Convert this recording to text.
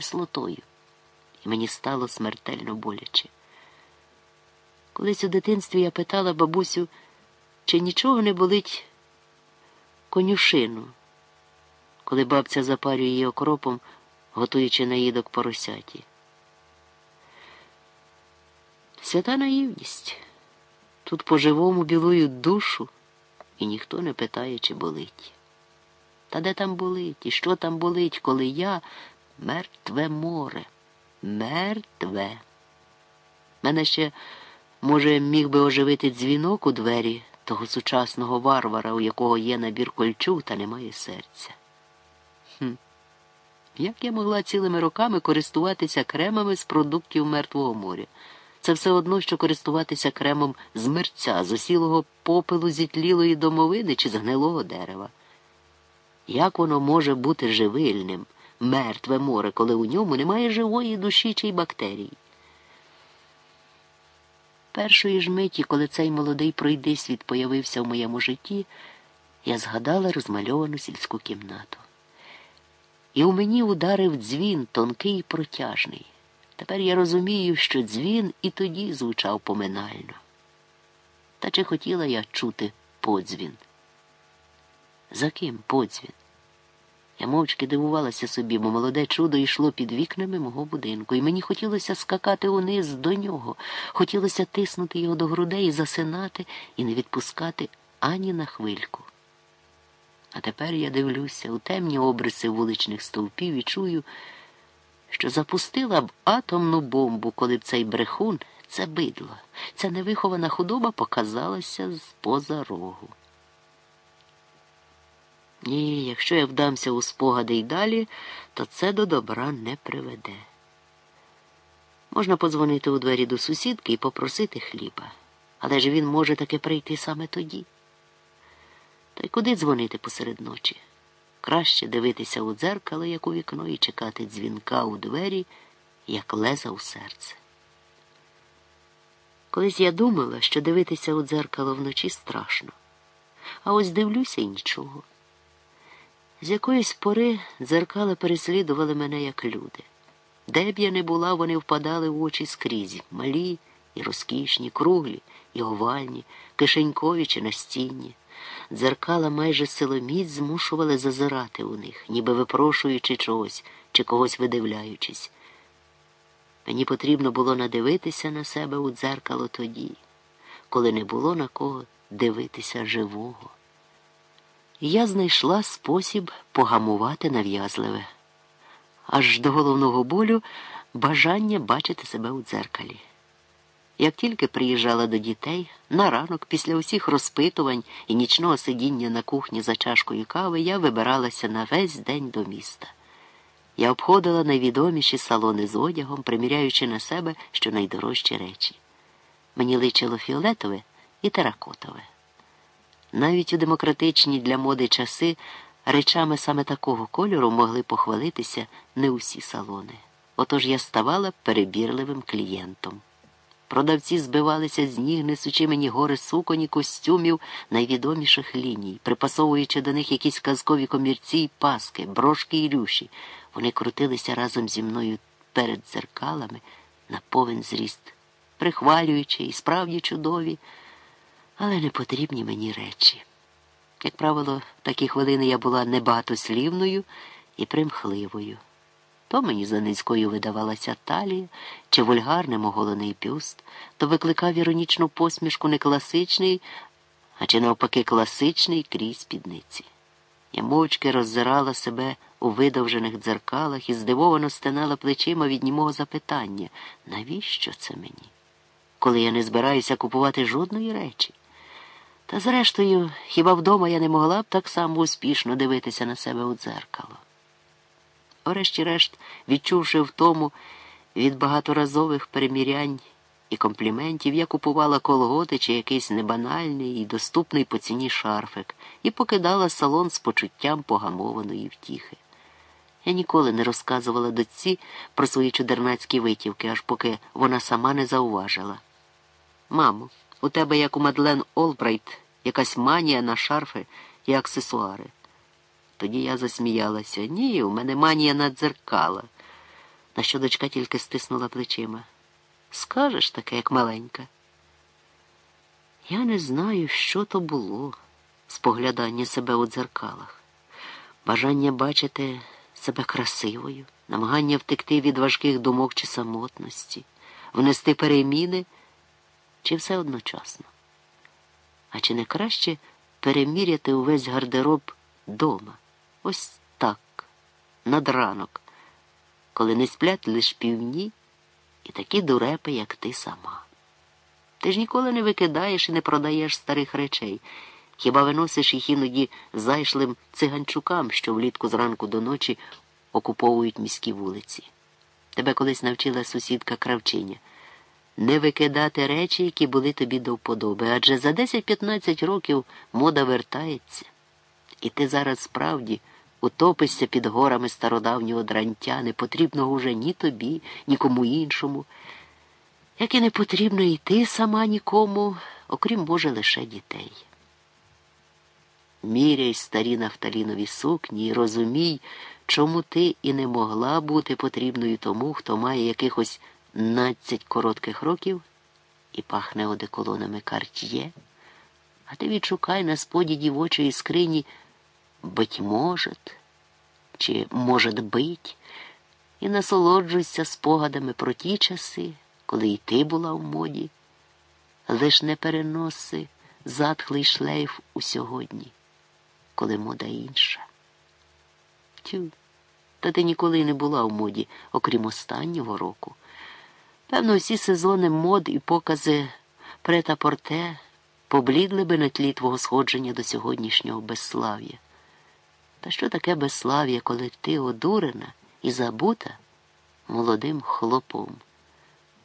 кислотою, і мені стало смертельно боляче. Колись у дитинстві я питала бабусю, чи нічого не болить конюшину, коли бабця запарює її окропом, готуючи наїдок поросяті. Свята наївність. Тут по-живому білують душу, і ніхто не питає, чи болить. Та де там болить, і що там болить, коли я мертве море, мертве. Мене ще, може, міг би оживити дзвінок у двері того сучасного варвара, у якого є набір кольчуг та немає серця. Хм. Як я могла цілими роками користуватися кремами з продуктів Мертвого моря? Це все одно, що користуватися кремом з мерця, з осілого попелу зітлілої домовини чи з гнилого дерева. Як воно може бути живильним, мертве море, коли у ньому немає живої душі чи й бактерій? Першої ж миті, коли цей молодий пройдисвіт появився в моєму житті, я згадала розмальовану сільську кімнату. І у мені ударив дзвін тонкий і протяжний. Тепер я розумію, що дзвін і тоді звучав поминально. Та чи хотіла я чути подзвін? За ким подзвін? Я мовчки дивувалася собі, бо молоде чудо йшло під вікнами мого будинку, і мені хотілося скакати униз до нього, хотілося тиснути його до грудей, і засинати і не відпускати ані на хвильку. А тепер я дивлюся у темні обриси вуличних стовпів і чую, що запустила б атомну бомбу, коли б цей брехун, це бидло, ця невихована худоба показалася з поза рогу. Ні, якщо я вдамся у спогади й далі, то це до добра не приведе. Можна подзвонити у двері до сусідки і попросити хліба, але ж він може таки прийти саме тоді. Та й куди дзвонити посеред ночі? Краще дивитися у дзеркало, як у вікно, і чекати дзвінка у двері, як леза у серце. Колись я думала, що дивитися у дзеркало вночі страшно, а ось дивлюся і нічого. З якоїсь пори дзеркала переслідували мене як люди. Де б я не була, вони впадали в очі скрізь, малі і розкішні, круглі і овальні, кишенькові чи настінні. Дзеркала майже силоміць змушували зазирати у них, ніби випрошуючи чогось чи когось видивляючись. Мені потрібно було надивитися на себе у дзеркало тоді, коли не було на кого дивитися живого. Я знайшла спосіб погамувати нав'язливе, аж до головного болю бажання бачити себе у дзеркалі. Як тільки приїжджала до дітей, на ранок, після усіх розпитувань і нічного сидіння на кухні за чашкою кави, я вибиралася на весь день до міста. Я обходила найвідоміші салони з одягом, приміряючи на себе щонайдорожчі речі. Мені личило фіолетове і теракотове. Навіть у демократичні для моди часи речами саме такого кольору могли похвалитися не усі салони. Отож я ставала перебірливим клієнтом. Продавці збивалися з ніг, несучи мені гори суконі, костюмів найвідоміших ліній, припасовуючи до них якісь казкові комірці й паски, брошки й рюші. Вони крутилися разом зі мною перед дзеркалами на повен зріст, прихвалюючи і справді чудові, але не потрібні мені речі. Як правило, в такі хвилини я була небагатослівною і примхливою. То мені за низькою видавалася талія чи вульгарним оголений бюст, то викликав іронічну посмішку не класичний, а чи навпаки класичний крізь спідниці. Я мовчки роззирала себе у видовжених дзеркалах і здивовано стинала плечима від німого запитання навіщо це мені? Коли я не збираюся купувати жодної речі. Та зрештою, хіба вдома я не могла б так само успішно дивитися на себе у дзеркало? Врешті-решт, відчувши втому від багаторазових перемірянь і компліментів, я купувала колготи чи якийсь небанальний і доступний по ціні шарфик і покидала салон з почуттям погамованої втіхи. Я ніколи не розказувала дочці про свої чудернацькі витівки, аж поки вона сама не зауважила. Мамо, у тебе, як у Мадлен Олбрайт, якась манія на шарфи і аксесуари. Тоді я засміялася. Ні, у мене манія на дзеркала. на що дочка тільки стиснула плечима. Скажеш таке, як маленька. Я не знаю, що то було споглядання себе у дзеркалах, бажання бачити себе красивою, намагання втекти від важких думок чи самотності, внести переміни, чи все одночасно. А чи не краще переміряти увесь гардероб дома? Ось так, над ранок, коли не сплять лиш півні і такі дурепи, як ти сама. Ти ж ніколи не викидаєш і не продаєш старих речей. Хіба виносиш їх іноді зайшлим циганчукам, що влітку зранку до ночі окуповують міські вулиці? Тебе колись навчила сусідка кравчиня не викидати речі, які були тобі до вподоби, адже за 10-15 років мода вертається, і ти зараз справді утопишся під горами стародавнього дрантя, не потрібного уже ні тобі, ні кому іншому, як і не потрібно йти сама нікому, окрім, може, лише дітей. Міряй старі нафталінові сукні і розумій, чому ти і не могла бути потрібною тому, хто має якихось надцять коротких років і пахне одеколонами карт'є, а ти відшукай на споді дівочої скрині быть может чи может бить, і насолоджуйся спогадами про ті часи, коли й ти була в моді, лиш не переноси затхлий шлейф у сьогодні, коли мода інша. Тю, та ти ніколи не була в моді, окрім останнього року. Певно, всі сезони мод і покази прета порте поблідли би на тлі твого сходження до сьогоднішнього безслав'я. Та що таке безслав'я, коли ти одурена і забута молодим хлопом?